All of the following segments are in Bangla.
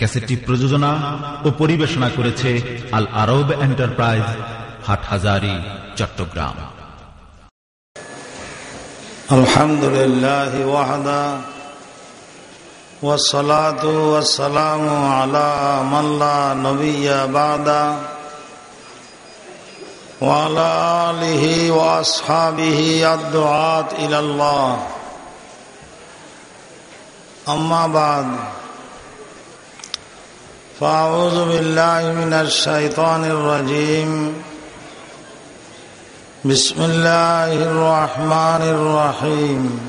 ক্যাসেটটি প্রযোজনা ও পরিবেশনা করেছে আল আরব এন্টারপ্রাইজ হাটহাজারি চট্টগ্রাম الحمد لله وحده والصلاة والسلام على من لا نبي بعده وعلى آله وأصحابه الدعاة إلى الله أما بعد فأعوذ بالله من الشيطان الرجيم. بسم الله الرحمن الرحيم.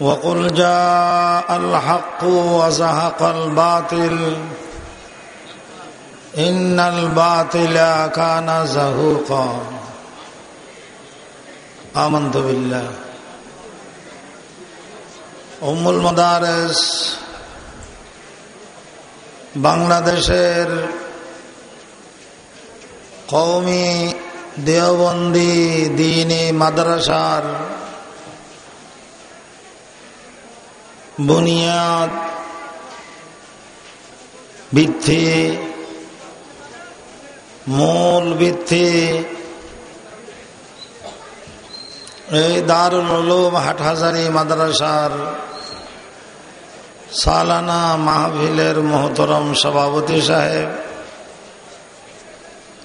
وقل جاء الحق وزهق الباطل. إن الباطل كان زهوقا. آمنت بالله. أم المدارس বাংলাদেশের কৌমি দেওবন্দি দিনী মাদ্রাসার বুনিয়াদ ভিত্তি মূল ভিত্তি এই দারুল হাটহাজারি মাদ্রাসার সালানা মাহফিলের মোহতরম সভাপতি সাহেব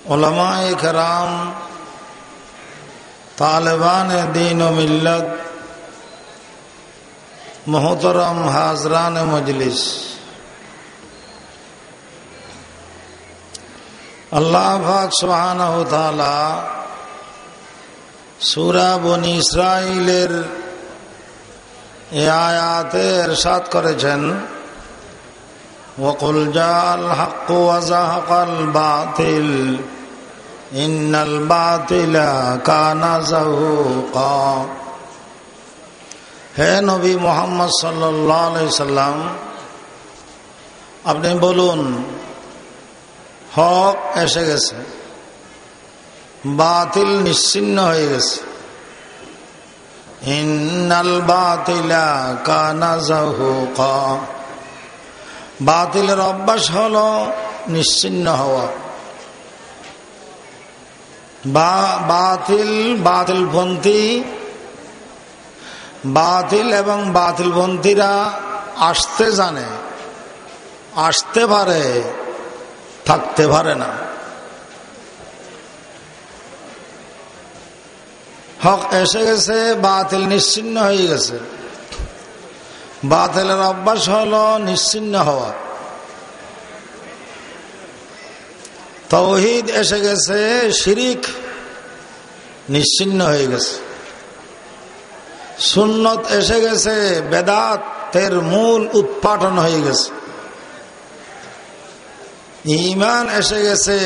ওলামাই কেরাম, তালেবান দিন ও মিল্লত, মোহতরম হাজরান মজলিস। আল্লাহ ভাক সুহান সুরা বনি ইসরাইলের এ আয়াতে এরশাদ করেছেন وقل جاء الحق وزهق الباطل إن الباطل كان زهوقا হে নবী মোহাম্মদ সাল্লাম আপনি বলুন হক এসে গেছে বাতিল নিশ্চিন্ন হয়ে গেছে বাতিলা বাতিলের অভ্যাস হল নিশ্চিন্ন হওয়া। বা, বাতিল, বাতিলপন্থী, বাতিল এবং বাতিল বাতিলপন্থীরা আসতে জানে, আসতে পারে, থাকতে পারে না। হক এসে গেছে, বাতিল নিশ্চিন্ন হয়ে গেছে। বাতিলের অভ্যাস হল নিশ্চিন্ন হওয়া। তৌহিদ এসে গেছে, শিরিক নিশ্চিন্ন হয়ে গেছে। সুন্নত এসে গেছে, বেদাতের মূল উৎপাটন হয়ে গেছে। ইমান এসে গেছে,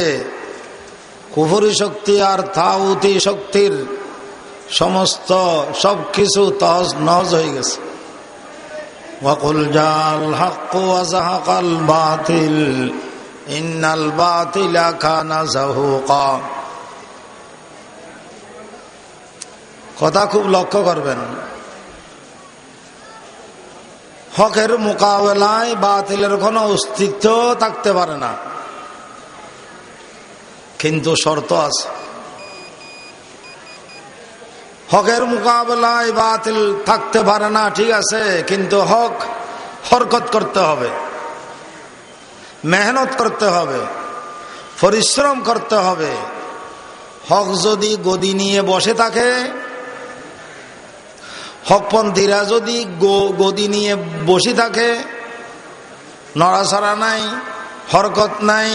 কুফুরি শক্তি আর তাউতি শক্তির সমস্ত সব কিছু তজ নজ হয়ে গেছে। ওয়াকুল জাল হাক্ক ওয়াজাহাকাল বাতিল, ইন্নাল বাতিল খানা জাহুকা। কথা খুব লক্ষ্য করবেন। হকের মোকাবেলায় বাতিলের কোনো অস্তিত্ব থাকতে পারে না। কিন্তু শর্ত আছে। হকের মোকাবেলায় বাতিল থাকতে পারে না, ঠিক আছে, কিন্তু হক হরকত করতে হবে, মেহনত করতে হবে, পরিশ্রম করতে হবে। হক যদি গদি নিয়ে বসে থাকে, হকপন্থীরা যদি গদি নিয়ে বসে থাকে নড়াছড়া নাই, হরকত নাই,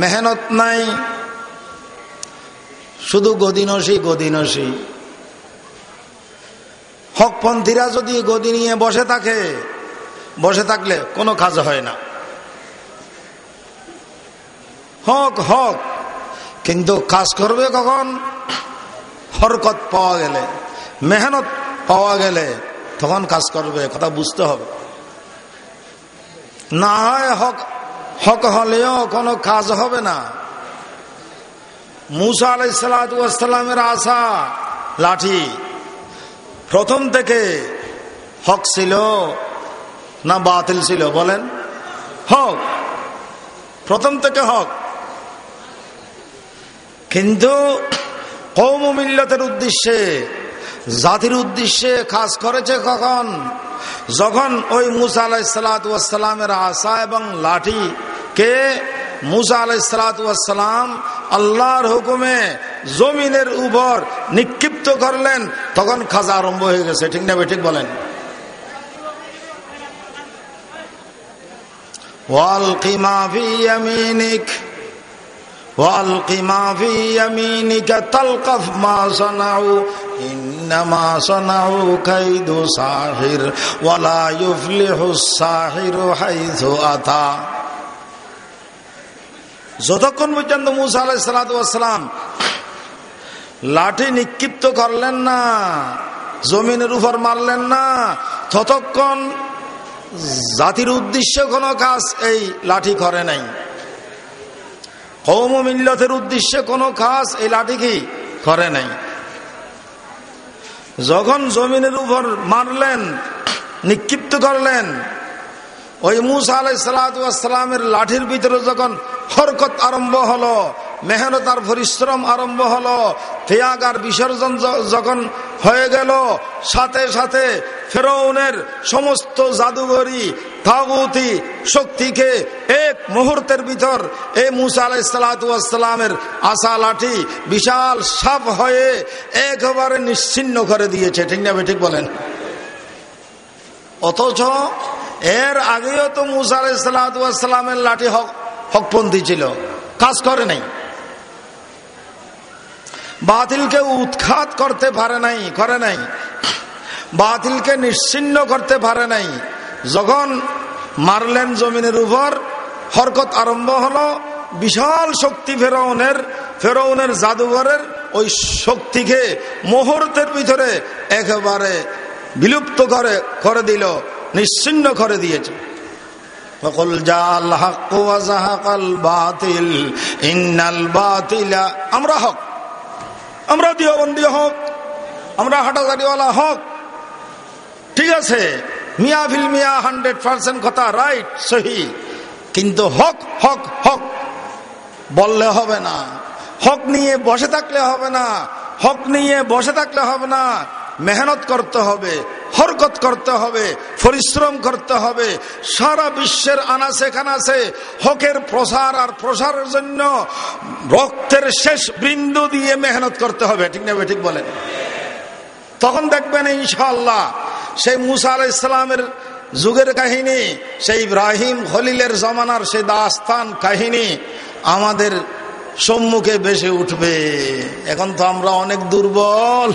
মেহনত নাই, শুধু গদিনসি গদিনসি হকপন্থীরা যদি গদি নিয়ে বসে থাকে, বসে থাকলে কোনো কাজ হয় না। হক হক, কিন্তু কাজ করবে কখন? হরকত পাওয়া গেলে, মেহনত পাওয়া গেলে তখন কাজ করবে, কথা বুঝতে হবে। না হয় হক হক হলেও কোনো কাজ হবে না। মুসা আলাইসালামের আশা, লাঠি। প্রথম থেকে হক ছিল না বাতিল ছিল, বলেন। হক। প্রথম থেকে হক। কিন্তু কৌম মিল্লতের উদ্দেশ্যে, জাতির উদ্দেশ্যে কাজ করেছে কখন? যখন ওই মুসা আলাইসালামের আশা এবং লাঠি কে? মুসা আলাইসালাম আল্লাহর হুকুমে জমিনের উপর নিক্ষিপ্ত করলেন তখন খাজা আরম্ভ হয়ে গেছে ঠিক না ঠিক বলেন ওয়াল কিমাফি ইয়ামিনিক والق ما في يمينك تلقف ما صنعوا انما صنعوا كيد ساحر ولا يفلح الساحر حيث اتى যতক্ষণ পর্যন্ত মুসা আলাই সালাম লাঠি নিক্ষিপ্ত করলেন না, জমিনের উপর মারলেন না, ততক্ষণ জাতির উদ্দেশ্য কোনো কাজ এই লাঠি করে নাই। কৌম মিল্লতের উদ্দেশ্যে কোনো কাজ এই লাঠি কি করে নাই। যখন জমিনের উপর মারলেন, নিক্ষিপ্ত করলেন ওই মুসা আলাই সালামের লাঠির ভিতরে যখন হরকত আরম্ভ হলো, মেহনত আর পরিশ্রম আরম্ভ হলো, ত্যাগ আর বিসর্জন যখন হয়ে গেল, সাথে সাথে ফেরৌনের সমস্ত জাদুঘরি, তাগুতি শক্তিকে এক মুহূর্তের ভিতর এই মুসা আলাই আলাইসালামের আশা লাঠি বিশাল সাপ হয়ে একেবারে নিশ্চিন্ন করে দিয়েছে। ঠিক না ঠিক বলেন? অথচ এর আগেও তো মুসা আলাইসালামের লাঠি হক হকপন্থী ছিল। কাজ করে নাই। বাতিলকে উৎখাত করতে পারে নাই, করে নাই। বাতিলকে নিশ্চিন্ন করতে পারে নাই। যখন মারলেন জমিনের উপর, হরকত আরম্ভ হলো, বিশাল শক্তি ফেরাউনের ফেরাউনের জাদুঘরের ওই শক্তিকে মুহূর্তের ভিতরে একেবারে বিলুপ্ত করে করে দিল। নিশ্চিন্ন করে দিয়েছে وقل جاء الحق وزهق الباطل ان الباطل আমরা হক আমরা দিওবন্দি হক আমরা হাটাজারিওয়ালা হক ঠিক আছে মিয়া ফিল মিয়া হান্ড্রেড পার্সেন্ট কথা রাইট সহি কিন্তু হক হক হক বললে হবে না হক নিয়ে বসে থাকলে হবে না হক নিয়ে বসে থাকলে হবে না মেহনত করতে হবে, হরকত করতে হবে, পরিশ্রম করতে হবে। সারা বিশ্বের আনাসে খানাসে হকের প্রসার আর প্রসারের জন্য রক্তের শেষ বৃন্দ দিয়ে মেহনত করতে হবে। ঠিক না ঠিক বলেন। তখন দেখবেন ইনশাল্লাহ সেই মুসা আলাহ ইসলামের যুগের কাহিনী, সেই ইব্রাহিম খলিলের জমানার সেই দাস্তান কাহিনী আমাদের সম্মুখে বেশি উঠবে। এখন তো আমরা অনেক দুর্বল।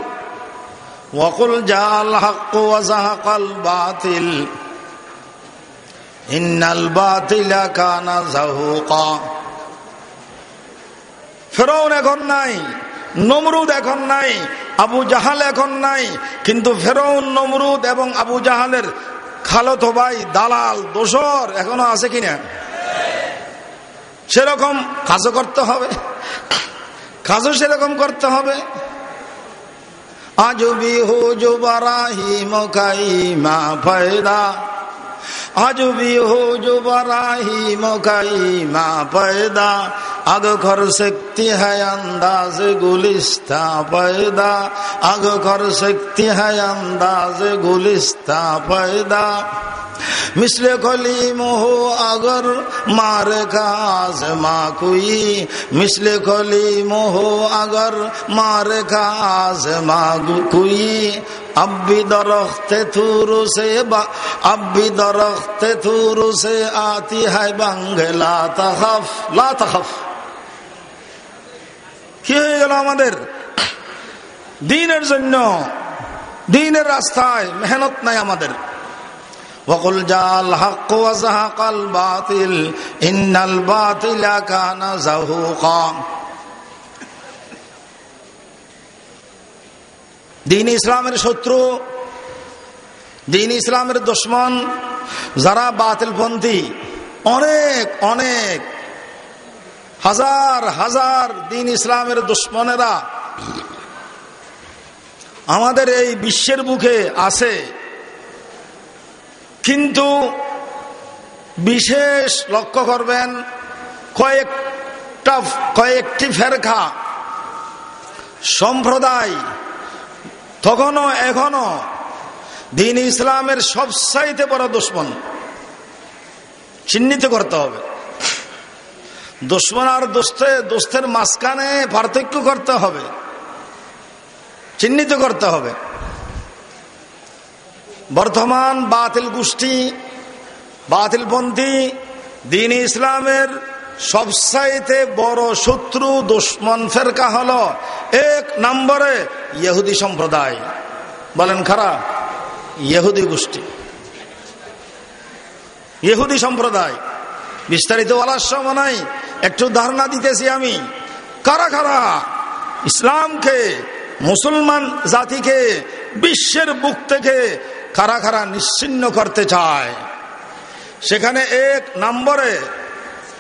ওয়াকুল জাল হক ওয়াজাহাকাল বাতিল ইন্নাল বাতিলা কানা জাহুকা ফেরাউন এখন নাই, নমরুদ এখন নাই, আবু জাহাল এখন নাই, কিন্তু ফেরাউন, নমরুদ এবং আবু জাহালের খালত ভাই, দালাল দোসর এখনও আছে কিনা? সেরকম কাজও করতে হবে, কাজও সেরকম করতে হবে। আজ হুজু বারাহি মকাই মা আজবি হো জুবরাহি মকাই মা পয়দা। আগ শক্তি হায় আন্দাজ গুলিস্তা পয়দা। আগ শক্তি হায় আন্দাজ গুলিস্তা পয়দা। মিশলে কলি মোহ আগর, মার কাজ মা কুই। মিশলে কলি মোহ আগর, মার কাজ মা কুই। اب بھی درخت تھور سے با اب بھی درخت تھور سے آتی ہے بنگ، لا تخف لا تخف۔ কি হয়ে وقل جاء الحق وزهق الباطل، ان الباطل كان زهوقا দিন ইসলামের শত্রু, দিন ইসলামের দুশ্মন, যারা বাতিলপন্থী, অনেক অনেক, হাজার হাজার দিন ইসলামের দুশ্মনেরা আমাদের এই বিশ্বের বুকে আছে। কিন্তু বিশেষ লক্ষ্য করবেন, কয়েকটা, কয়েকটি ফেরখা সম্প্রদায় তখনও এখনও দিন ইসলামের সবসাইতে বড় দুশ্মন। চিহ্নিত করতে হবে। দুশ্মন আর দোস্তে দোস্তের মাঝখানে পার্থক্য করতে হবে। চিহ্নিত করতে হবে। বর্তমান বাতিল গোষ্ঠী, বাতিলপন্থী দিন ইসলামের সবসাইতে বড় শত্রু, দুশ্মন ফেরকা হল এক নম্বরে ইহুদি সম্প্রদায়। বলেন খারাপ ইহুদি গোষ্ঠী। ইহুদি সম্প্রদায়। বিস্তারিত বলার সময় নাই, একটু ধারণা দিতেছি আমি। কারা কারা? ইসলামকে, মুসলমান জাতিকে, বিশ্বের বুক থেকে কারা কারা নিশ্চিন্ন করতে চায়? সেখানে এক নম্বরে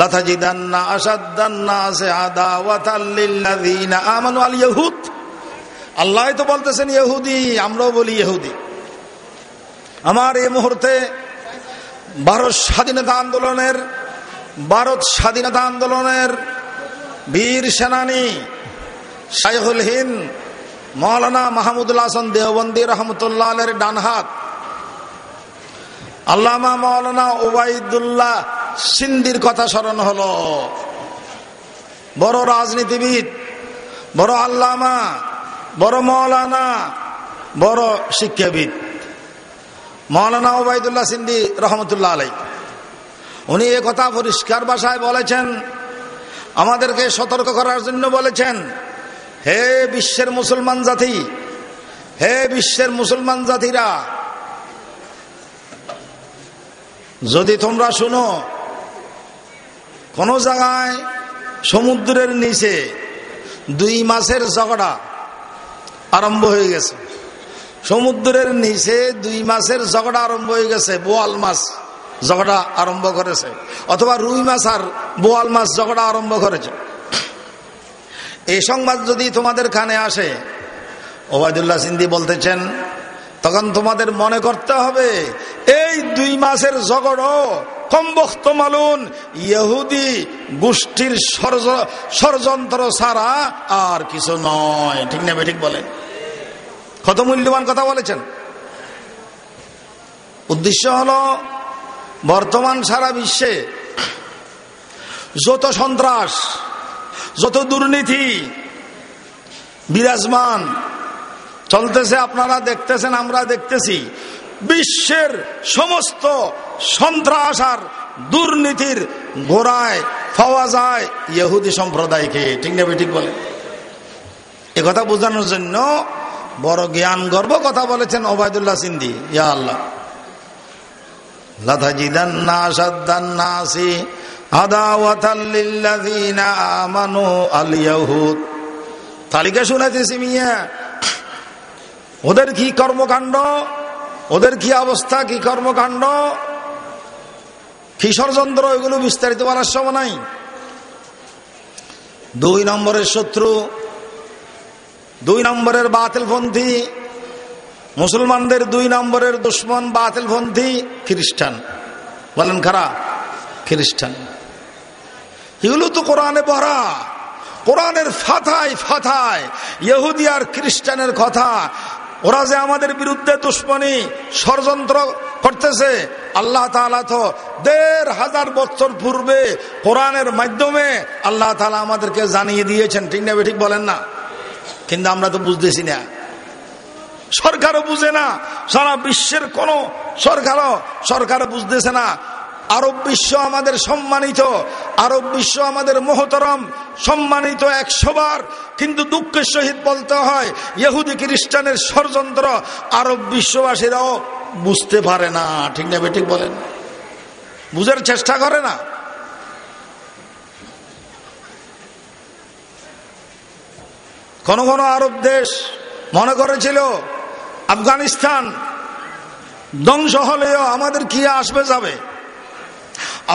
লতাজিদান্না আসাদ্দান্না সে আদাওয়াতাল্লিল্লাযীনা আমানু, আল ইয়াহুদ। আল্লাহ তো বলতেছেন ইহুদি আমরাও বলি ইহুদি আমার এই মুহূর্তে ভারত স্বাধীনতা আন্দোলনের, ভারত স্বাধীনতা আন্দোলনের বীর সেনানী শাইহুল হিন্দ মৌলানা মাহমুদুল হাসান দেওবন্দি রহমতুল্লাহ ডান হাত, আল্লামা মৌলানা ওবায়দুল্লাহ সিন্দির কথা স্মরণ হলো। বড় রাজনীতিবিদ, বড় আল্লামা, বড় মৌলানা, বড় শিক্ষাবিদ। মৌলানা ওবায়দুল্লাহ সিন্দি রহমতুল্লাহ আলাই। উনি এ কথা পরিষ্কার ভাষায় বলেছেন, আমাদেরকে সতর্ক করার জন্য বলেছেন, হে বিশ্বের মুসলমান জাতি, হে বিশ্বের মুসলমান জাতিরা, যদি তোমরা শুনো কোন জায়গায় সমুদ্রের নিচে দুই মাসের ঝগড়া আরম্ভ হয়ে গেছে। সমুদ্রের নিচে দুই মাসের ঝগড়া আরম্ভ হয়ে গেছে, বোয়াল মাছ ঝগড়া আরম্ভ করেছে, অথবা রুই মাছ আর বোয়াল মাছ ঝগড়া আরম্ভ করেছে। এই সংবাদ যদি তোমাদের কানে আসে, ওবায়দুল্লাহ সিন্দি বলতেছেন তখন তোমাদের মনে করতে হবে, এই দুই মাসের ঝগড় কমবক্ত মালুন, ইহুদি গোষ্ঠীর ষড়যন্ত্র ছাড়া আর কিছু নয়। ঠিক না ঠিক বলে? কত মূল্যবান কথা বলেছেন। উদ্দেশ্য হল, বর্তমান সারা বিশ্বে যত সন্ত্রাস, যত দুর্নীতি, বিরাজমান চলতেছে, আপনারা দেখতেছেন, আমরা দেখতেছি। বিশ্বের সমস্ত সন্ত্রাস আর দুর্নীতির গোড়ায় পাওয়া যায় ইহুদি সম্প্রদায়কে। ঠিক না ঠিক বলে কথা বোঝানোর জন্য বড় জ্ঞান গর্ব কথা বলেছেন ওবায়দুল্লাহ সিন্দি। ইয়া আল্লাহ। তালিকা শুনাইতেছি মিয়া ওদের কি কর্মকাণ্ড? ওদের কি অবস্থা? কি কর্মকাণ্ড? কি ষড়যন্ত্র এগুলো বিস্তারিত বলার সময় নাই। দুই নম্বরের শত্রু, দুই নম্বরের বাতিলপন্থী, মুসলমানদের দুই নম্বরের দুশ্মন বাতিলপন্থী খ্রিস্টান। বলেন খারা খ্রিস্টান। এগুলো তো কোরআনে পড়া। কোরআনের ফাথায় ফাথায়, ইহুদি আর খ্রিস্টানের কথা ওরা যে আমাদের বিরুদ্ধে দুশ্মনী ষড়যন্ত্র করতেছে, আল্লাহ তালা তো দেড় হাজার বছর পূর্বে কোরআনের মাধ্যমে আল্লাহ তালা আমাদেরকে জানিয়ে দিয়েছেন, ঠিক না ঠিক বলেন না? কিন্তু আমরা তো বুঝতেছি না। সরকারও বুঝে না, সারা বিশ্বের কোন সরকারও সরকারও বুঝতেছে না। আরব বিশ্ব আমাদের সম্মানিত, আরব বিশ্ব আমাদের মহতরম, সম্মানিত একশোবার কিন্তু দুঃখের সহিত বলতে হয়, ইহুদি খ্রিস্টানের ষড়যন্ত্র আরব বিশ্ববাসীরাও বুঝতে পারে না। ঠিক না বেঠিক বলেন? বুঝার চেষ্টা করে না? কোন কোন আরব দেশ মনে করেছিল, আফগানিস্তান ধ্বংস হলেও আমাদের কি আসবে যাবে?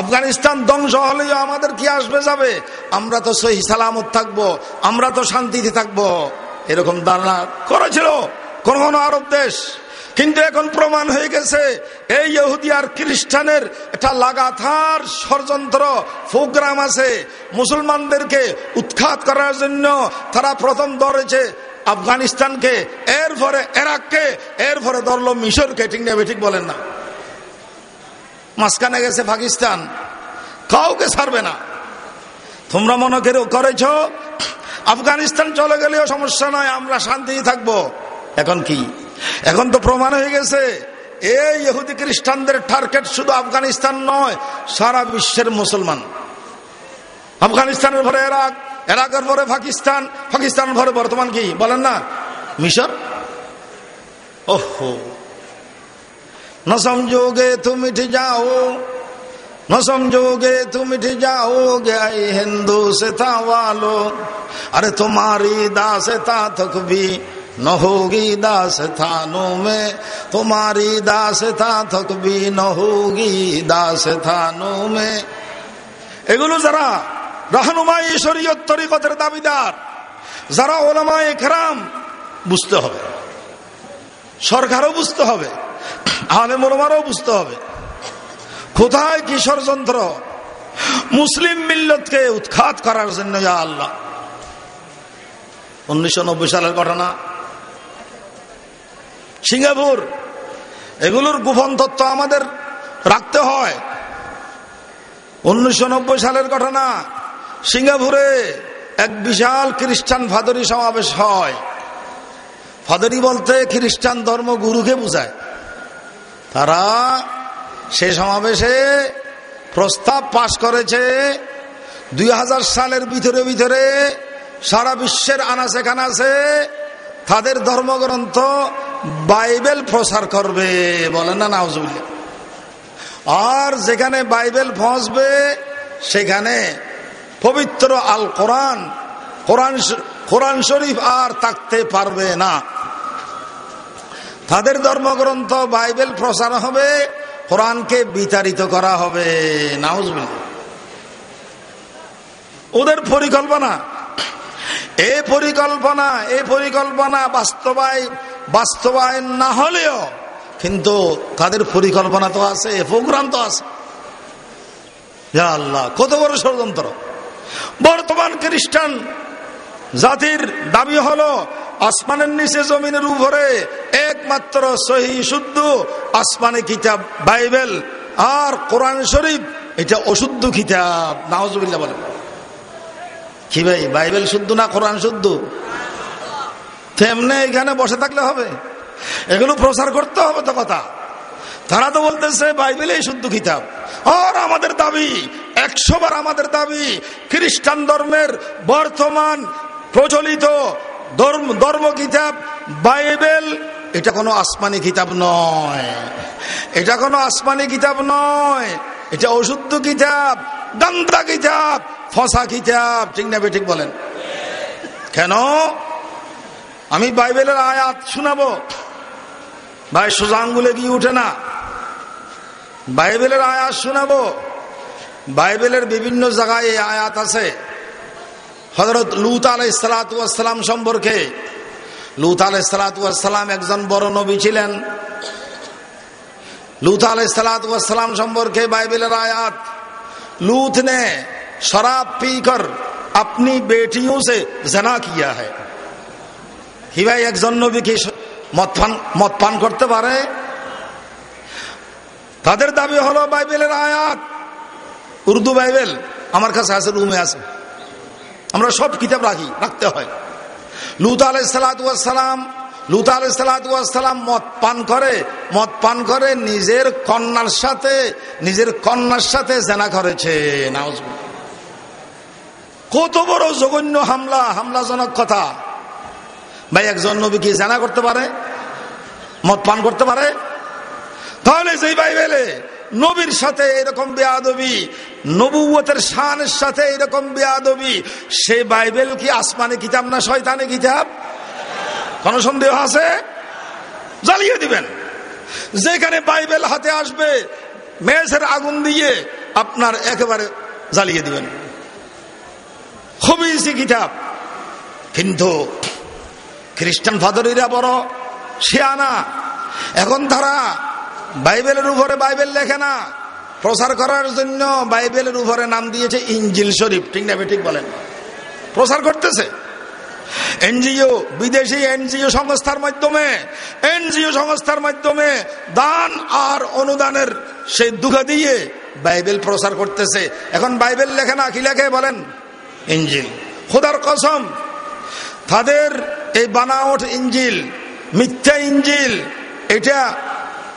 আফগানিস্তান ধ্বংস হলেও আমাদের কি আসবে, যাবে? আমরা তো সহি সালামত থাকব, আমরা তো শান্তিতে থাকব। এরকম ধারণা করেছিল কোন কোন আরব দেশ। কিন্তু এখন প্রমাণ হয়ে গেছে, এই ইহুদি আর খ্রিস্টানের একটা লাগাতার ষড়যন্ত্র, প্রোগ্রাম আছে। মুসলমানদেরকে উৎখাত করার জন্য তারা প্রথম ধরেছে আফগানিস্তানকে, এরপরে এরাককে এরপরে ধরলো মিশরকে। ঠিক নেবে ঠিক বলেন না। মাঝখানে গেছে পাকিস্তান। কাউকে ছাড়বে না। তোমরা মনে করে করেছ। আফগানিস্তান চলে গেলেও সমস্যা নয়, আমরা শান্তি থাকব। এখন কি? এখন তো প্রমাণ হয়ে গেছে, এই ইহুদি খ্রিস্টানদের টার্গেট শুধু আফগানিস্তান নয়, সারা বিশ্বের মুসলমান। আফগানিস্তানের পরে এরাক এরাকের পরে পাকিস্তান, পাকিস্তানের পরে বর্তমান কি? বলেন না। মিশর? ওহো। न समझोगे तो मिट जाओ न समझोगे तो मिट जाओगे आए हिंदू से था वालो अरे तुम्हारी दासता तक भी न होगी दास थानों में तुम्हारी दासता तक भी न होगी दास থানों में এগুলো যারা রাহনুমাই শরীয়ত তরিকতের দাবিদার যারা ওলামা একরাম বুঝতে হবে সরকারও বুঝতে হবে আলে মোরমারও বুঝতে হবে। কোথায় কি ষড়যন্ত্র মুসলিম মিল্লতকে উৎখাত করার জন্য আল্লাহ। উনিশশো নব্বই সালের ঘটনা। সিঙ্গাপুর, এগুলোর গোপন তত্ত্ব আমাদের রাখতে হয়। উনিশশো নব্বই সালের ঘটনা, সিঙ্গাপুরে এক বিশাল খ্রিস্টান ফাদরি সমাবেশ হয়। ফাদরি বলতে খ্রিস্টান ধর্ম গুরুকে বুঝায়। তারা সে সমাবেশে প্রস্তাব পাশ করেছে দুই হাজার সালের ভিতরে ভিতরে সারা বিশ্বের আনাচে কানাচে তাদের ধর্মগ্রন্থ বাইবেল প্রচার করবে বলেন না নাউজুবিল্লা আর যেখানে বাইবেল পৌঁছবে, সেখানে পবিত্র আল কোরআন কোরআন কোরআন শরীফ আর থাকতে পারবে না। তাদের ধর্মগ্রন্থ বাইবেল প্রচার হবে, কোরআনকে বিতাড়িত করা হবে। নাউজবিল ওদের পরিকল্পনা। এই পরিকল্পনা এই পরিকল্পনা বাস্তবায়, বাস্তবায়ন না হলেও কিন্তু তাদের পরিকল্পনা তো আছে প্রোগ্রাম তো আছে। আল্লাহ, কত বড় ষড়যন্ত্র। বর্তমান খ্রিস্টান জাতির দাবি হলো, আসমানের নিচে জমিনের উপরে একমাত্র সহি শুদ্ধ আসমানে কিতাব, বাইবেল আর কোরআন শরীফ। এটা অশুদ্ধ কিতাব। নাহজুবিল্লা বলে কি ভাই, বাইবেল শুদ্ধ না কোরআন শুদ্ধ? তেমনি এখানে বসে থাকলে হবে। এগুলো প্রচার করতে হবে তো কথা। তারা তো বলতেছে, বাইবেলেই শুদ্ধ কিতাব। আর আমাদের দাবি, একশো বার আমাদের দাবি, খ্রিস্টান ধর্মের বর্তমান প্রচলিত ধর্ম ধর্ম কিতাব, বাইবেল, এটা কোনো আসমানি কিতাব নয়। এটা কোনো আসমানি কিতাব নয়। এটা অশুদ্ধ কিতাব গান্দা কিতাব, ফসা কিতাব। ঠিক না ঠিক বলেন? কেন? আমি বাইবেলের আয়াত শোনাবো। ভাই, সোজা আঙ্গুলে গিয়ে উঠে না। বাইবেলের আয়াত শোনাবো। বাইবেলের বিভিন্ন জায়গায় এই আয়াত আছে। হজরত লুত আলাই সালাতাম সম্পর্কে। লুত আলাই সালাতাম একজন বড় নবী ছিলেন। লুত আলাই সালাতাম সম্পর্কে বাইবেলের আয়াত, লুত নে, শরাব পি কর, আপনি বেটিও সে জেনা কিয়া হ্যাঁ কি ভাই, একজন নবী কি মত পান করতে পারে? তাদের দাবি হলো বাইবেলের আয়াত। উর্দু বাইবেল, আমার কাছে আছে, রুমে আছে। আমরা সব কিতাব রাখি, রাখতে হয়। লুত আলাইসালাম লুত আলাইসালাম মদ পান করে, মদ পান করে নিজের কন্যার সাথে, নিজের কন্যার সাথে জেনা করেছে কত বড় জঘন্য হামলা, হামলাজনক কথা। ভাই, একজন নবী কি জানা করতে পারে? মদ পান করতে পারে? তাহলে সেই বাইবেলে নবীর সাথে এরকম বেয়াদবি নবুয়তের শানের সাথে এরকম বেয়াদবি, সে বাইবেল কি আসমানে কিতাব না শয়তানে কিতাব? কোন সন্দেহ আছে? জ্বালিয়ে দিবেন। যেখানে বাইবেল হাতে আসবে মেসের আগুন দিয়ে আপনার একেবারে জ্বালিয়ে দিবেন। খুবই কিতাব। কিন্তু খ্রিস্টান ফাদরিরা বড় শিয়ানা। এখন তারা বাইবেলের উপরে বাইবেল লেখে না। প্রচার করার জন্য বাইবেলের উপরে নাম দিয়েছে ইঞ্জিল শরীফ। ঠিক না ঠিক বলেন? প্রচার করতেছে। এনজিও, বিদেশি এনজিও সংস্থার মাধ্যমে, এনজিও সংস্থার মাধ্যমে দান আর অনুদানের সেই দুঃখ দিয়ে বাইবেল প্রচার করতেছে। এখন বাইবেল লেখে না, কি লেখে বলেন? ইঞ্জিল। খোদার কসম, তাদের এই বানাওট ইঞ্জিল, মিথ্যা ইঞ্জিল, এটা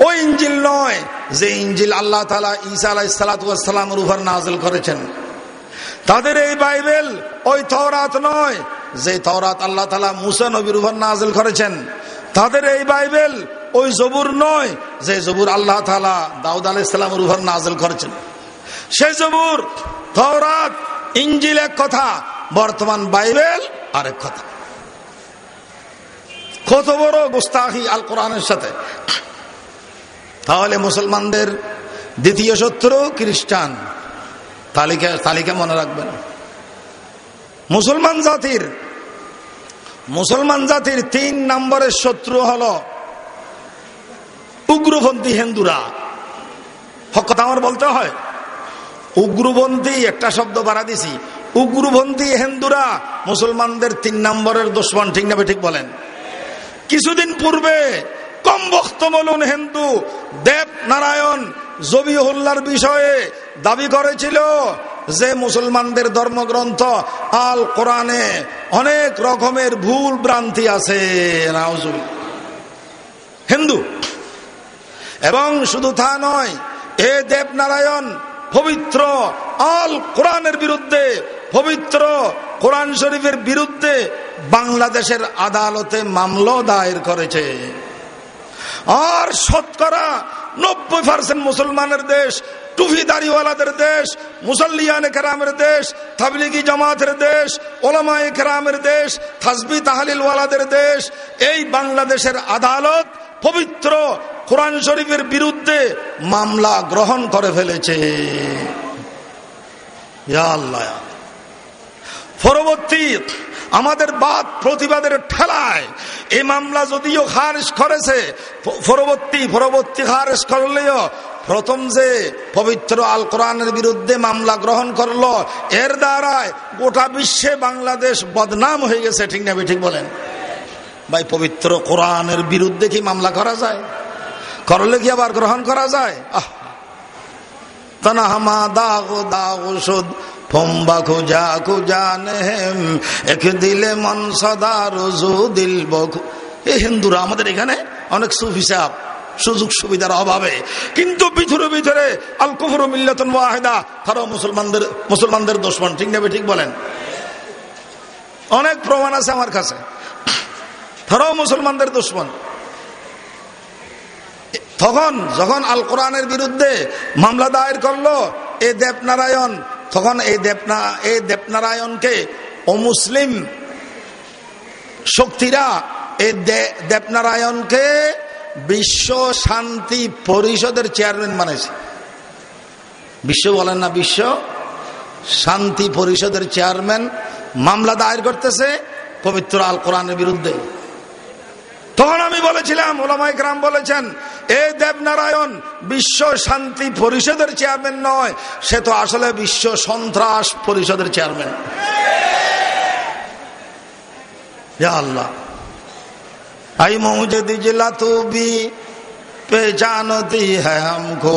ওই ইঞ্জিল নয় যে ইঞ্জিল আল্লাহ তালা ঈসা আলাহিসাল্লামের উপর নাজল করেছেন। তাদের এই বাইবেল ওই তওরাত নয় যে তওরাত আল্লাহ তালা মুসা নবীর উপর নাজল করেছেন। তাদের এই বাইবেল ওই জবুর নয় যে জবুর আল্লাহ তালা দাউদ আলাইসালামের উপর নাজল করেছেন। সে জবুর, তওরাত, ইঞ্জিল এক কথা, বর্তমান বাইবেল আরেক কথা। কত বড় গোস্তাহি আল কোরআনের সাথে। তাহলে মুসলমানদের দ্বিতীয় শত্রু খ্রিস্টান। তালিকা তালিকা মনে রাখবেন। মুসলমান জাতির মুসলমান জাতির তিন নম্বরের শত্রু হল উগ্রপন্থী হিন্দুরা। কথা আমার বলতে হয়, উগ্রপন্থী একটা শব্দ বাড়া দিছি। উগ্রপন্থী হিন্দুরা মুসলমানদের তিন নম্বরের দুশ্মন, ঠিক না ঠিক বলেন? কিছুদিন পূর্বে কম বক্তমলুন হিন্দু। দেব নারায়ণ জবিহুল্লার বিষয়ে দাবি করেছিল যে মুসলমানদের ধর্মগ্রন্থ আল কোরআনে অনেক রকমের ভুল ভ্রান্তি আছে। হিন্দু, এবং শুধু তা নয়, এ দেবনারায়ণ পবিত্র আল কোরআনের বিরুদ্ধে, পবিত্র কোরআন শরীফের বিরুদ্ধে বাংলাদেশের আদালতে মামলা দায়ের করেছে। আর শতকরা নব্বই পার্সেন্ট মুসলমানের দেশ, টুফি দাড়িওয়ালাদের দেশ, মুসল্লিয়ান কেরামের দেশ, তাবলিগি জামাতের দেশ, ওলামায় কেরামের দেশ থাসবি তাহালিলওয়ালাদের দেশ, এই বাংলাদেশের আদালত পবিত্র কোরআন শরীফের বিরুদ্ধে মামলা গ্রহণ করে ফেলেছে। পরবর্তী আমাদের বাদ প্রতিবাদের ঠেলায়। এই মামলা যদিও খারেজ করেছে পরবর্তী পরবর্তী খারেজ করলেও প্রথম যে পবিত্র আল কোরআনের বিরুদ্ধে মামলা গ্রহণ করল, এর দ্বারায় গোটা বিশ্বে বাংলাদেশ বদনাম হয়ে গেছে, ঠিক না ঠিক বলেন? ভাই, পবিত্র কোরআনের বিরুদ্ধে কি মামলা করা যায়? করলে কি আবার গ্রহণ করা যায়? আহ! তানা হামা দাগ দাগ ওষুধ ফম্বা খুজা খুজা নেহেম, এক দিলে মন সদা রোজু দিল এই হিন্দুরা, আমাদের এখানে অনেক সুফিসাব সুযোগ সুবিধার অভাবে। কিন্তু ভিতরে ভিতরে আল কুফর মিল্লাতন ওয়াহেদা, তারাও মুসলমানদের মুসলমানদের দুশ্মন, ঠিক নেবে ঠিক বলেন? অনেক প্রমাণ আছে আমার কাছে। তারাও মুসলমানদের দুশ্মন। তখন, যখন আল কোরআনের বিরুদ্ধে মামলা দায়ের করল, এ দেবনারায়ণ তখন এই দেবনা, এই দেবনারায়ণকে অমুসলিম শক্তিরা এই দেবনারায়ণকে বিশ্ব শান্তি পরিষদের চেয়ারম্যান বানাইছে। বিশ্ব বলেন না বিশ্ব শান্তি পরিষদের চেয়ারম্যান মামলা দায়ের করতেছে পবিত্র আল কোরআনের বিরুদ্ধে। তখন আমি বলেছিলাম ওলামাই গ্রাম বলেছেন, এ দেবনারায়ণ বিশ্ব শান্তি পরিষদের চেয়ারম্যান নয়, সে তো আসলে বিশ্ব সন্ত্রাস পরিষদের চেয়ারম্যান। আল্লাহ। আই মৌজে দিজিলা তু বি पहचानती है हमको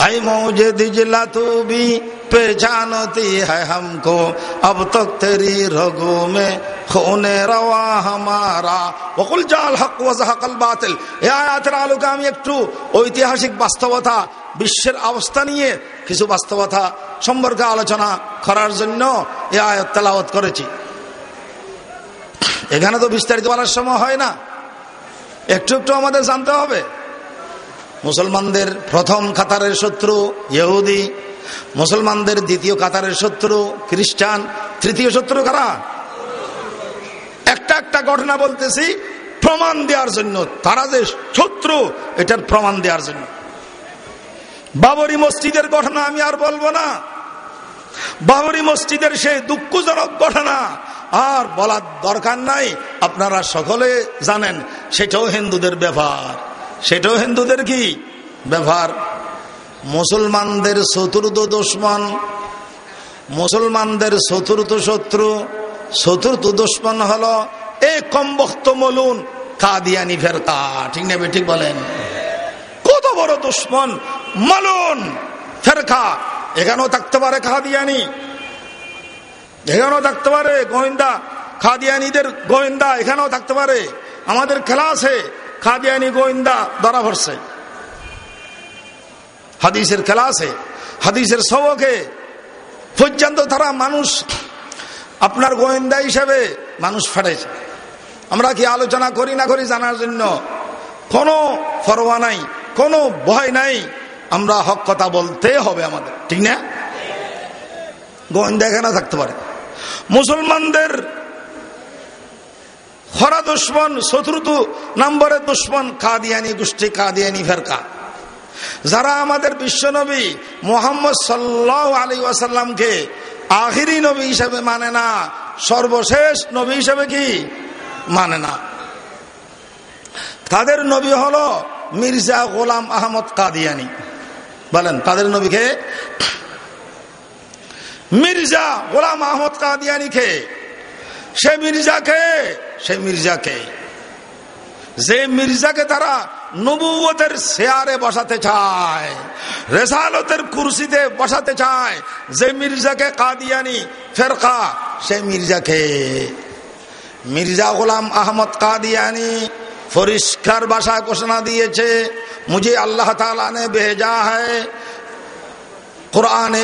आई मौजे दिजला तू भी पहचानती है हमको अब तक तेरी रगों में खूने रवा हमारा वकुल জাল হক ওয়াজাহাকাল বাতিল এই আয়াতের আলোকে আমি একটু ঐতিহাসিক বাস্তবতা বিশ্বের অবস্থা নিয়ে কিছু বাস্তবতা সম্পর্কে আলোচনা করার জন্য এই আয়াত তেলাওয়াত করেছি এখানে তো বিস্তারিত বলার সময় হয় না একটু একটু আমাদের জানতে হবে মুসলমানদের প্রথম খাতারের শত্রু ইহুদি, মুসলমানদের দ্বিতীয় কাতারের শত্রু খ্রিস্টান, তৃতীয় শত্রু কারা? একটা একটা ঘটনা বলতেছি, প্রমাণ দেওয়ার জন্য। তারা যে শত্রু, এটার প্রমাণ দেওয়ার জন্য। বাবরি মসজিদের ঘটনা আমি আর বলব না। বাবরি মসজিদের সেই দুঃখজনক ঘটনা আর বলার দরকার নাই। আপনারা সকলে জানেন, সেটাও হিন্দুদের ব্যাপার সেটাও হিন্দুদের কি ব্যবহার? মুসলমানদের চতুর্থ দুশ্মন, মুসলমানদের চতুর্থ শত্রু, চতুর্থ দুশ্মন হলো এ কমবক্ত মলুন, কাদিয়ানি ফেরকা। ঠিক নেবে ঠিক বলেন? কত বড় দুশ্মন? মালুন, ফেরকা। এখানেও থাকতে পারে কাদিয়ানি। এখানেও থাকতে পারে গোয়েন্দা খাদিয়ানিদের গোয়েন্দা এখানেও থাকতে পারে। আমাদের ক্লাসে খাদিয়ানি গোয়েন্দা ধরা পড়ছে। হাদিসের ক্লাসে, হাদিসের সবকে পর্যন্ত তারা মানুষ, আপনার গোয়েন্দা হিসেবে মানুষ ফেটেছে আমরা কি আলোচনা করি না করি জানার জন্য? কোনো ফরোয়া নাই, কোনো ভয় নাই। আমরা হক কথা বলতে হবে আমাদের, ঠিক না? গোয়েন্দা এখানে থাকতে পারে। মুসলমানদের খরা দুশ্মন চতুর্থ নম্বরের দুশ্মন, কাদিয়ানি গোষ্ঠী কাদিয়ানি ফেরকা। যারা আমাদের বিশ্বনবী মোহাম্মদ সাল্লাহ আলী ওয়াসাল্লামকে আখিরি নবী হিসেবে মানে না, সর্বশেষ নবী হিসেবে কি? মানে না। তাদের নবী হল মির্জা গোলাম আহমদ কাদিয়ানি। বলেন, তাদের নবীকে মির্জা গোলাম আহমদ কাদিয়ানিকে সে মির্জাকে সে মির্জাকে। যে মির্জাকে তারা নবুয়তের শেয়ারে বসাতে চায়, রেসালতের কুরসিতে বসাতে চায়, যে মির্জাকে কাদিয়ানি ফেরকা, সে মির্জাকে। মির্জা গোলাম আহমদ কাদিয়ানি পরিষ্কার বাসা ঘোষণা দিয়েছে, মুজে আল্লাহ তালা নে ভেজা হ্যায়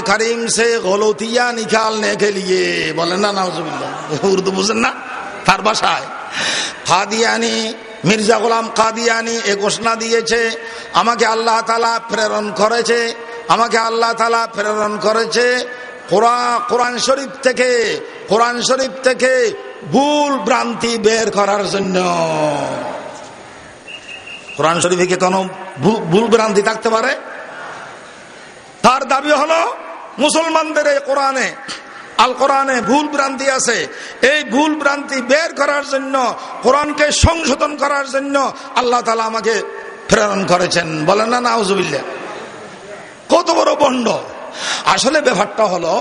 করিম সে হলোথিয়া নিখাল निकालने के लिए बोले না नाउजुबिल्ला उर्दू না? তার বাসায়। কাদিয়ানি মির্জা গোলাম কাদিয়ানি এ ঘোষণা দিয়েছে, আমাকে আল্লাহ তালা প্রেরণ করেছে, আমাকে আল্লাহ তালা প্রেরণ করেছে। কোরআন শরীফ থেকে, কোরআন শরীফ থেকে ভুল ভ্রান্তি বের করার জন্য। কোরআন শরীফে কি কোনো ভুল ভ্রান্তি থাকতে পারে? তার দাবি হলো, মুসলমানদের এই কোরআনে আল কোরআনে ভুল ভ্রান্তি আছে। এই ভুল ভ্রান্তি বের করার জন্য, কোরআনকে সংশোধন করার জন্য আল্লাহ তালা আমাকে প্রেরণ করেছেন। বলেন না নাউজুবিল্লা কত বড় বন্ড। আসলে ব্যাপারটা হলো,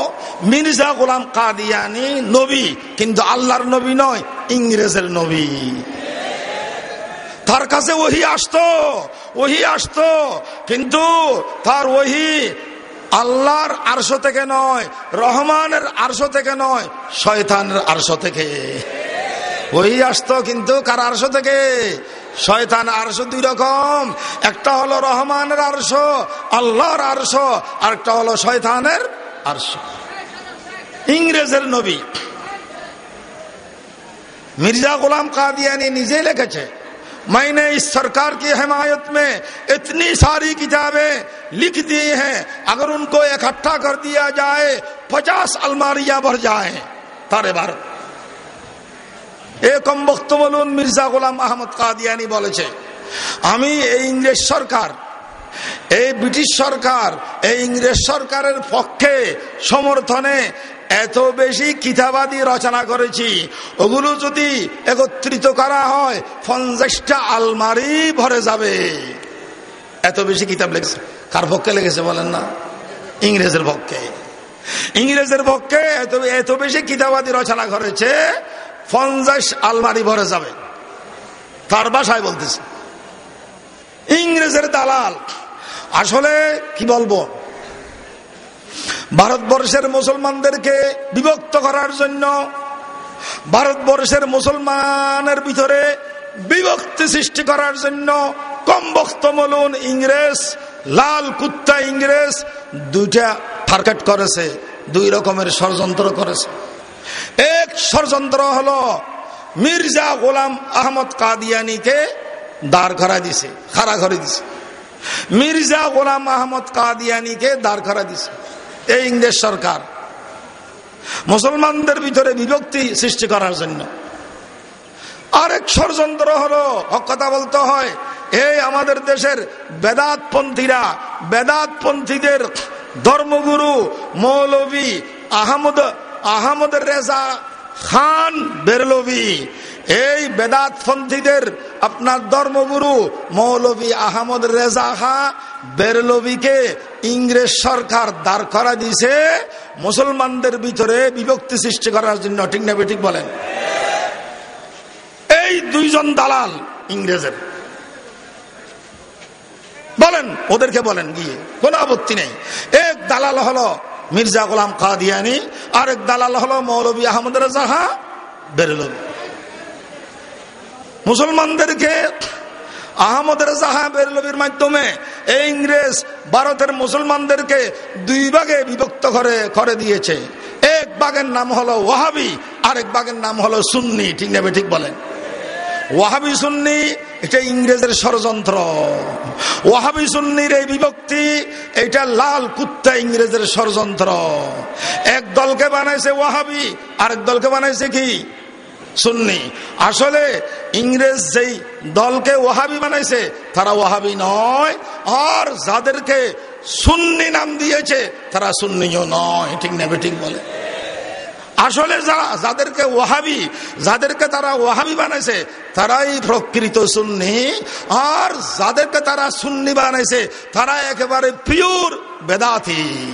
মির্জা গোলাম কাদিয়ানি নবী, কিন্তু আল্লাহর নবী নয়, ইংরেজের নবী। তার কাছে ওহি আসতো ওহি আসতো, কিন্তু তার ওহি আল্লাহর আরশ থেকে নয়, রহমানের আরশ থেকে নয়, শয়তানের আরশ থেকে। ওই আসতো কিন্তু কার আরশ থেকে? শয়তান আরশ দুই রকম। একটা হলো রহমানের আরশ, আল্লাহর আরশ আর একটা হলো শয়তানের আরশ। ইংরেজের নবী মির্জা গোলাম কাদিয়ানি নিজে লিখেছে मैंने इस सरकार की हिमायत में इतनी सारी किताबें लिख दी हैं अगर उनको इकट्ठा कर दिया जाए पचास अलमारियां भर जाए तारे भारत একম বক্ত বলুন মির্জা গোলাম আহমদ কাদিয়ানি বলেছে আমি এই ইংরেজ সরকার এই ব্রিটিশ সরকার এই ইংরেজ সরকারের পক্ষে সমর্থনে এত বেশি কিতাবাদি রচনা করেছি। ওগুলো যদি একত্রিত করা হয়, পঞ্চাশটা আলমারি ভরে যাবে। এত বেশি কিতাব লেগেছে। কার পক্ষে লেগেছে বলেন না? ইংরেজের পক্ষে। ইংরেজের পক্ষে এত এত বেশি কিতাবাদি রচনা করেছে, পঞ্চাশ আলমারি ভরে যাবে। তার বাসায় বলতেছে? ইংরেজের দালাল। আসলে কি বলব? ভারতবর্ষের মুসলমানদেরকে বিভক্ত করার জন্য ভারতবর্ষের মুসলমানের ভিতরে বিভক্তি সৃষ্টি করার জন্য কম বক্তমলুন ইংরেজ, লাল কুত্তা ইংরেজ দুইটা টার্গেট করেছে, দুই রকমের ষড়যন্ত্র করেছে। এক ষড়যন্ত্র হলো মির্জা গোলাম আহমদ কাদিয়ানিকে দাঁড় করা দিছে, খাড়া করে দিছে। মির্জা গোলাম আহমদ কাদিয়ানিকে দাঁড় করা দিছে। এই ইংরেজ সরকার। মুসলমানদের ভিতরে বিভক্তি সৃষ্টি করার জন্য। আরেক ষড়যন্ত্র হলো কথা বলতে হয়, এই আমাদের দেশের বেদাত পন্থীরা বেদাত পন্থীদের ধর্মগুরু মৌলবী আহমদ আহমদ রেজা খান বেরলবি। এই বেদাত পন্থীদের আপনার ধর্মগুরু মৌলবী আহমদ রেজা খা বেরলবিকে ইংরেজ সরকার দাঁড় করা দিছে মুসলমানদের ভিতরে বিভক্তি সৃষ্টি করার জন্য, ঠিক না ঠিক বলেন? এই দুইজন দালাল ইংরেজের। বলেন, ওদেরকে বলেন গিয়ে, কোন আপত্তি নেই। এক দালাল হলো মির্জা গোলাম কাদিয়ানি, আরেক দালাল হলো মৌলবী আহমদ রাজা বেরল মুসলমানদেরকে আহমদ রাজাহা বেরলবির মাধ্যমে এই ইংরেজ ভারতের মুসলমানদেরকে দুই ভাগে বিভক্ত করে করে দিয়েছে। এক বাগের নাম হলো ওয়াহাবি, আরেক বাগের নাম হলো সুন্নি। ঠিক নেবে ঠিক বলেন? ওয়াহাবি সুন্নি, এটা ইংরেজের ষড়যন্ত্র। ওয়াহাবি সুন্নির এই বিভক্তি, এটা লাল কুত্তা ইংরেজের ষড়যন্ত্র। এক দলকে বানাইছে ওয়াহাবি, আরেক দলকে বানাইছে কি? সুন্নি। আসলে ইংরেজ যেই দলকে ওহাবি বানাইছে, তারা ওহাবি নয়, আর যাদেরকে সুন্নি নাম দিয়েছে, তারা সুন্নিও নয়। ঠিক নেবে ঠিক বলে? আসলে যারা, যাদেরকে ওহাবি যাদেরকে তারা ওহাবি বানাইছে, তারাই প্রকৃত সুন্নি, আর যাদেরকে তারা সুন্নি বানাইছে, তারা একেবারে পিওর বেদাতি।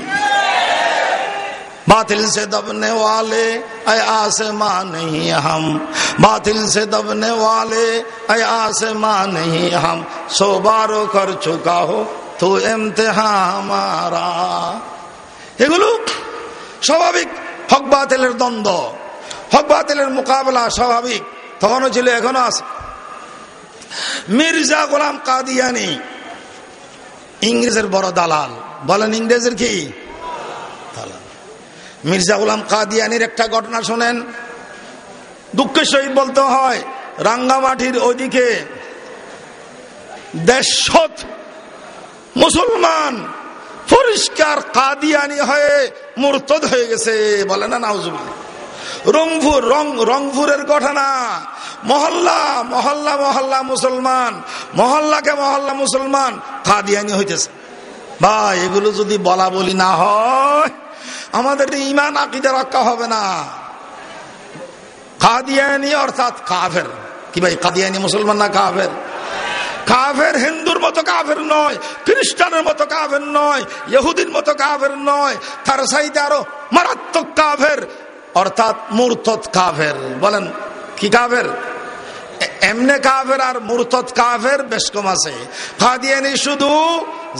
बातिल से दबने वाले ऐ आसमां नहीं हम बातिल से दबने वाले ऐ आसमां नहीं हम सो बारो कर चुका हो तो इम्तिहान हमारा এগুলো স্বাভাবিক হক বাতিলের দ্বন্দ্ব হক বাতিলের মোকাবেলা স্বাভাবিক তখনও ছিল এখনো আছে মির্জা গোলাম কাদিয়ানি ইংরেজের বড় দালাল বলেন ইংরেজের কি দালাল মির্জা গোলাম কাদিয়ানির একটা ঘটনা শোনেন। দুঃখের সহিত বলতে হয়, রাঙ্গামাটির ওইদিকে দেশত মুসলমান পরিষ্কার কাদিয়ানি হয়ে মুরতদ হয়ে গেছে। বলে না নাউজুবিল্লা রংপুর, রং, রংপুরের ঘটনা। মহল্লা মহল্লা মহল্লা মুসলমান, মহল্লাকে মহল্লা মুসলমান কাদিয়ানি হইতেছে। ভাই, এগুলো যদি বলা বলি না হয় আমাদের ইমান আকিদে রক্ষা হবে না। কাদিয়ানি অর্থাৎ কাফের। কি ভাই, কাদিয়ানি মুসলমান না কাফের? কাফের হিন্দুর মতো কাফের নয়, খ্রিস্টানের মতো কাফের নয়, ইহুদির মতো কাফের নয়, তার সাইতে আরও মারাত্মক কাফের, অর্থাৎ মূর্তত কাফের। বলেন, কি কাফের? এমনে কাফের আর মূর্তত কাফের বেশ কম আছে। কাদিয়ানি শুধু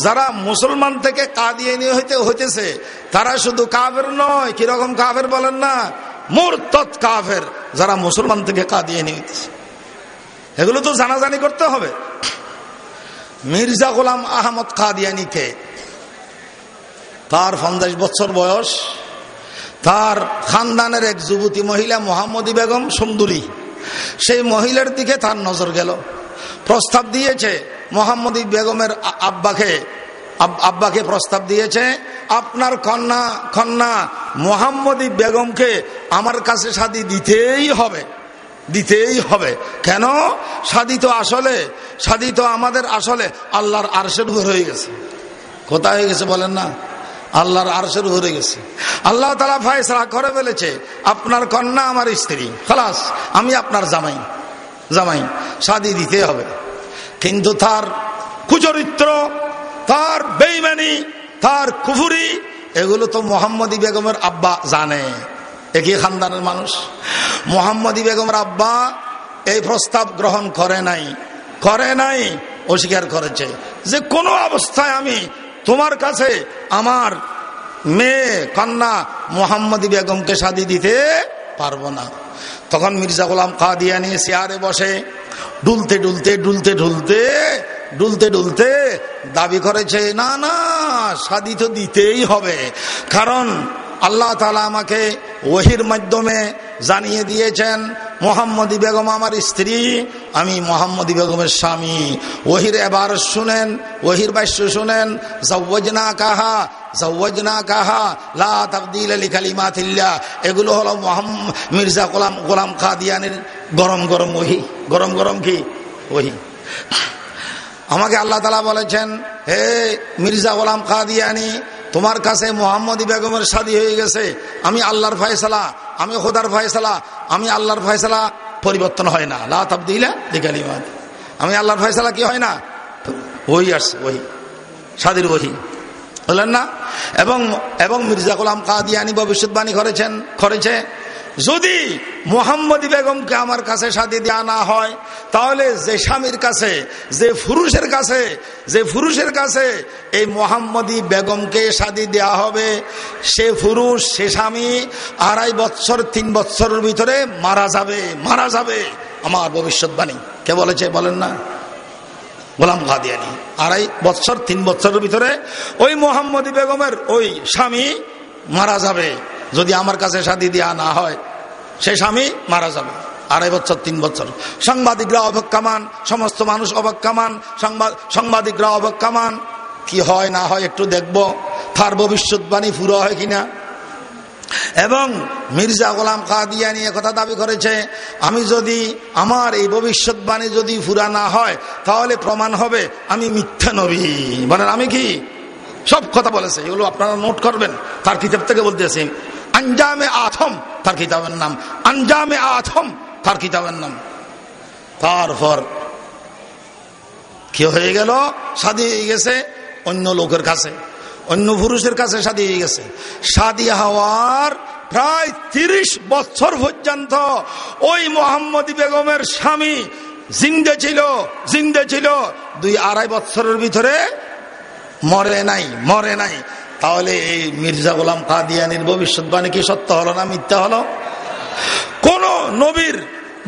যারা মুসলমান থেকে কাদিয়ানি হইতে হইতেছে, তারা শুধু কাফের নয়, কীরকম কাফের বলেন না? মূর্তত কাফের যারা মুসলমান থেকে কাদিয়ানি হইতেছে। এগুলো তো জানাজানি করতে হবে। মির্জা গোলাম আহমদ কাদিয়ানিকে তার পঞ্চাশ বছর বয়স, তার খানদানের এক যুবতী মহিলা মোহাম্মদী বেগম সুন্দরী সেই মহিলার দিকে তার নজর গেল। প্রস্তাব দিয়েছে মোহাম্মদী বেগমের আব্বাকে। আব্বাকে প্রস্তাব দিয়েছে, আপনার কন্যা কন্যা মোহাম্মদী বেগমকে আমার কাছে শাদি দিতেই হবে দিতেই হবে। কেন? সাদিত আসলে সাদিত আমাদের আসলে আল্লাহর আরশের উপর হয়ে গেছে। কোথায় হয়ে গেছে বলেন না? আল্লাহর আরশের উপরে গেছে। আল্লাহ তালা ফায়সলা করে ফেলেছে, আপনার কন্যা আমার স্ত্রী। খালাস, আমি আপনার জামাই। জামাই, সাদি দিতে হবে। কিন্তু তার কুচরিত্র, তার বেইমানি, তার কুফুরি, এগুলো তো মোহাম্মদী বেগমের আব্বা জানে। একই খানদানের মানুষ। মোহাম্মদী বেগমের আব্বা এই প্রস্তাব গ্রহণ করে নাই। করে নাই, অস্বীকার করেছে। যে কোনো অবস্থায় আমি তোমার কাছে আমার মেয়ে কন্যা মোহাম্মদী বেগমকে শাদি দিতে পারব না। তখন মির্জা গোলাম কাদিয়ানি চেয়ারে বসে, ডুলতে ডুলতে ডুলতে ডুলতে ডুলতে ডুলতে দাবি করেছে, না না শাদি তো দিতেই হবে। কারণ আল্লাহ তালা আমাকে ওহির মাধ্যমে জানিয়ে দিয়েছেন, মোহাম্মদী বেগম আমার স্ত্রী, আমি মোহাম্মদী বেগমের স্বামী। ওহির এবার শুনেন, ওহির বাস্য শুনেন জৌজনা কাহা জৌজনা কাহা, লা তাবদিল আলী কালিমাতিল্লা এগুলো হলো মোহাম্মদ মির্জা গোলাম গোলাম খাদিয়ানের গরম গরম ওহি। গরম গরম কি? ওহি। আমাকে আল্লাহ তালা বলেছেন, হে মির্জা গোলাম কাদিয়ানি তোমার কাছে মোহাম্মদ বেগমের শাদী হয়ে গেছে। আমি আল্লাহর ফয়সলা, আমি খোদার ফয়সলা, আমি আল্লাহর ফয়সলা পরিবর্তন হয় না। লা তাবদিলা দিকালিমাত আমি আল্লাহর ফয়সলা কি হয় না? ওই আসছে ওই শাদির ওহি। বললেন না? এবং এবং মির্জা গোলাম কাদিয়ানি ভবিষ্যৎবাণী করেছেন, করেছে। যদি মোহাম্মদী বেগমকে আমার কাছে সাথে দেওয়া না হয়, তাহলে যে স্বামীর কাছে, যে পুরুষের কাছে, যে পুরুষের কাছে এই মোহাম্মদী বেগমকে সাদি দেওয়া হবে। সে পুরুষ, সে স্বামী আড়াই বছর, তিন বছরের ভিতরে মারা যাবে মারা যাবে। আমার ভবিষ্যৎবাণী কে বলেছে বলেন না? গোলাম কাদিয়ানি আড়াই বছর, তিন বছরের ভিতরে ওই মোহাম্মদী বেগমের ওই স্বামী মারা যাবে। যদি আমার কাছে শাদি দেওয়া না হয় সে স্বামী মারা যাবে। আড়াই বছর, তিন বছর। সাংবাদিকরা অবক্ষামান, সমস্ত মানুষ অবক্ষামান সাংবাদিকরা অবক্ষামান। কি হয়, না হয় একটু দেখব। তার ভবিষ্যৎবাণী পুরো হয় কিনা? এবং মির্জা গোলাম কাদিয়া নিয়ে কথা দাবি করেছে, আমি যদি আমার এই ভবিষ্যৎবাণী যদি ফুরা না হয়, তাহলে প্রমাণ হবে আমি মিথ্যা নবী। বলেন, আমি কি? সব কথা বলেছে। এগুলো আপনারা নোট করবেন। তার কিতাব থেকে বলতেছি। আঞ্জামে আথম তার কিতাবের নাম আঞ্জামে আথম তার কিতাবের নাম তারপর কি হয়ে গেল সাদি হয়ে গেছে অন্য লোকের কাছে অন্য পুরুষের কাছে সাদি হয়ে গেছে সাদি হওয়ার প্রায় তিরিশ বছর পর্যন্ত ওই মোহাম্মদী বেগমের স্বামী জিন্দে ছিল জিন্দে ছিল দুই আড়াই বছরের ভিতরে মরে নাই মরে নাই তাহলে এই মির্জা গোলাম কাদিয়ানির ভবিষ্যৎবাণী কি সত্য হলো না মিথ্যা হলো? কোন নবীর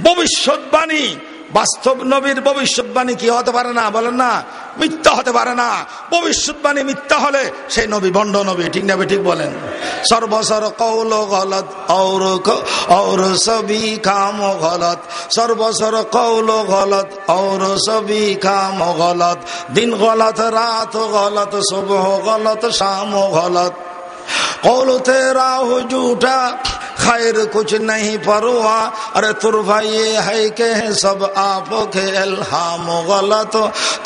ভবিষ্যৎবাণী বাস্তব নবীর ভবিষ্যৎবাণী কি হতে পারে না? বলেন না, মিথ্যা হতে পারে না। ভবিষ্যৎবাণী মিথ্যা হলে সেই নবী বন্ড নবী, ঠিক না ঠিক বলেন? সর্বসর কৌল গলত ঔর সবি খাম গলত। সর্বসর কৌল গলত ঔর সবি খাম গলত। দিন গলত, রাত গলত, শুভ গলত, শাম গলত। কৌলতে রাহু জুটা খায়ের কুচ নেই পরোয়া আরে তোর ভাই হাই কে সব আপ কে এলহাম গলত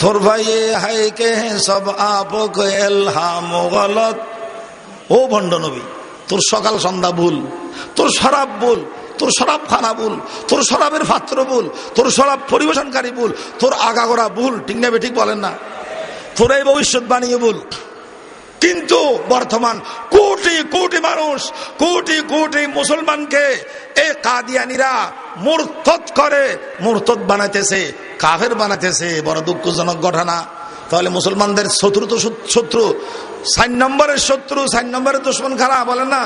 তোর ভাই হাই কে সব আপ এলহাম গলত ও ভণ্ড নবী তোর সকাল সন্ধ্যা ভুল তোর শরাব ভুল তোর শরাব খানা ভুল তোর শরাবের পাত্র ভুল তোর শরাব পরিবেশনকারী ভুল তোর আগাগোড়া ভুল, ঠিক নেবে ঠিক বলেন না। তোর এই ভবিষ্যৎ বানিয়ে ভুল কিন্তু বর্তমান কোটি কোটি মানুষ, কোটি কোটি মুসলমানকে এই কাদিয়ানিরা মূর্তত করে, মূর্তত বানাইতেছে, কাফের বানাইতেছে, বড় দুঃখজনক ঘটনা। তাহলে মুসলমানদের শত্রু তো শত্রু। সাইন নম্বরের শত্রু সাইন নম্বরের দুশ্মন খারাপ বলেন না?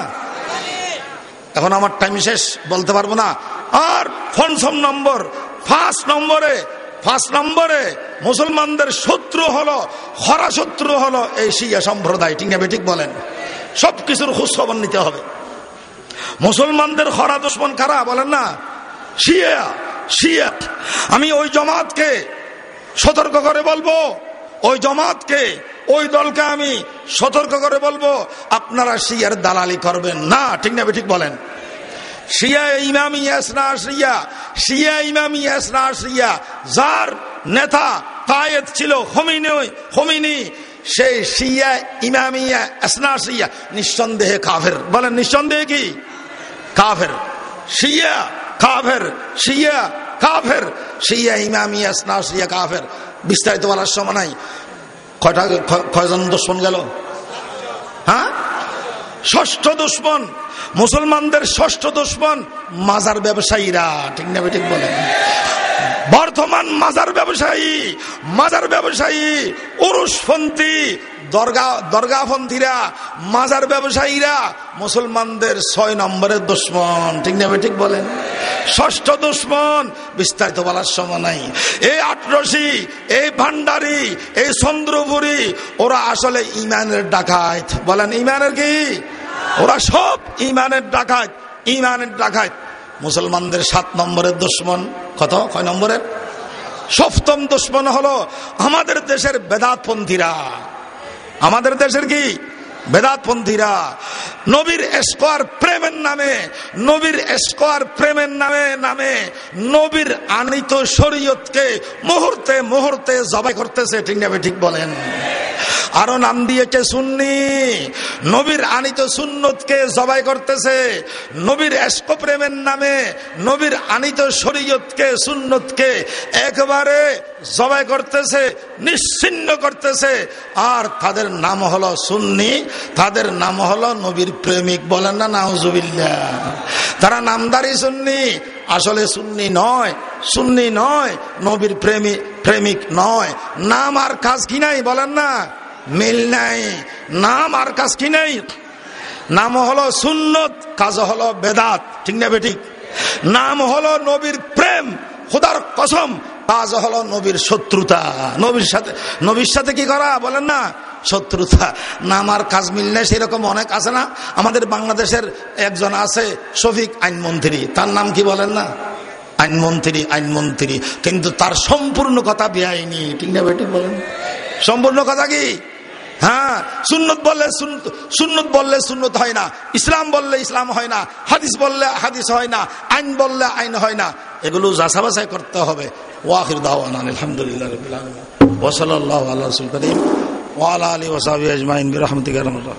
এখন আমার টাইম শেষ, বলতে পারব না। আর পঞ্চম নম্বর ফার্স্ট নম্বরে ফার্স্ট নম্বরে মুসলমানদের শত্রু হলো, হরা শত্রু হলো এই শিয়া সম্প্রদায়, ঠিক ঠিক বলেন? সব কিছুর নিতে হবে। মুসলমানদের হরা দুশ্মন খারাপ বলেন না। শিয়া শিয়া। আমি ওই জমাতকে সতর্ক করে বলব। ওই জমাতকে, ওই দলকে আমি সতর্ক করে বলব। আপনারা শিয়ার দালালি করবেন না, ঠিক না ঠিক বলেন? শিয়া ইমামি ইয়াসনা, শিয়া শিয়া ইমামি ইয়াসনা, শিয়া। যার নেতা কায়েদ ছিল হমিনি হমিনি, সেই শিয়া ইমামিয়া আসনা শিয়া। নিঃসন্দেহে কাফের। বলেন, নিঃসন্দেহে কি? কাফের। শিয়া কাফের শিয়া কাফের। শিয়া ইমামি আসনা শিয়া কাফের। বিস্তারিত বলার সময় নাই। কয়টা কয়জন দুশ্মন গেল? হ্যাঁ? ষষ্ঠ দুশ্মন। মুসলমানদের ষষ্ঠ দুশ্মন মাজার ব্যবসায়ীরা। ঠিক না ঠিক বলেন। বর্তমান মাজার ব্যবসায়ী মাজার ব্যবসায়ী, উরুষপন্থী, দরগা, দরগাপন্থীরা, মাজার ব্যবসায়ীরা, মুসলমানদের ছয় নম্বরের দুশ্মন। ঠিক না ঠিক বলেন? ষষ্ঠ দুশ্মন, বিস্তারিত বলার সময় নাই। এই আটরসি এই ভান্ডারি এই চন্দ্রপুরী, ওরা আসলে ইমানের ডাকাত। বলেন ইমানের কি? ওরা সব ইমানের ডাকাত ইমানের ডাকাত। মুসলমানদের সাত নম্বরের দুশ্মন। কত? কয় নম্বরের? সপ্তম দুশ্মন হলো আমাদের দেশের বেদাতপন্থীরা। আমাদের দেশের কি? বেদাতপন্থীরা নবীর এসকোয়ার প্রেমের নামে, নবীর এসকোয়ার প্রেমের নামে নামে নবীর আনিত শরীয়তকে মুহূর্তে মুহূর্তে জবাই করতেছে, ঠিক না ঠিক বলেন? আরও নাম দিয়েছে সুন্নি, নবীর আনিত সুন্নতকে জবাই করতেছে, নবীর এসকো প্রেমের নামে, নবীর আনিত শরীয়তকে, সুন্নতকে একবারে জবাই করতেছে, নিশ্চিন্ন করতেছে, আর তাদের নাম হলো সুন্নি। তাদের নাম হলো নবীর প্রেমিক বলেন না নাউজুবিল্লা তারা নামদারি সুন্নি, আসলে সুন্নি নয় সুন্নি নয়, নবীর প্রেমিক প্রেমিক নয়। নাম আর কাজ কি নাই বলেন না? মিল নাই। নাম আর কাজ কি নাই? নাম হলো সুন্নত, কাজ হলো বেদাত। ঠিক না বেঠিক? নাম হলো নবীর প্রেম, খোদার কসম কাজ হলো নবীর শত্রুতা। নবীর সাথে নবীর সাথে কি করা? বলেন না। শত্রুতা। না, আমার কাজ মিল নেই, সেরকম অনেক আছে না। আমাদের বাংলাদেশের একজন আছে, শফিক আইনমন্ত্রী। তার নাম কি বলেন না? আইনমন্ত্রী আইনমন্ত্রী। কিন্তু তার সম্পূর্ণ কথা বেআইনি। ঠিক না বেটি বলেন। সম্পূর্ণ কথা কি? হ্যাঁ সুন্নত বললে সুন্নত বললে সুন্নত হয় না, ইসলাম বললে ইসলাম হয় না, হাদিস বললে হাদিস হয় না, আইন বললে আইন হয় না, এগুলো যাচা বাছাই করতে হবে। ওয়াহির দাওয়ান, আলহামদুলিল্লাহ আল্লাহ আল্লাহ করিম। ওয়ালা আলী ওসাবি আজমাইন রহমতুল্লাহ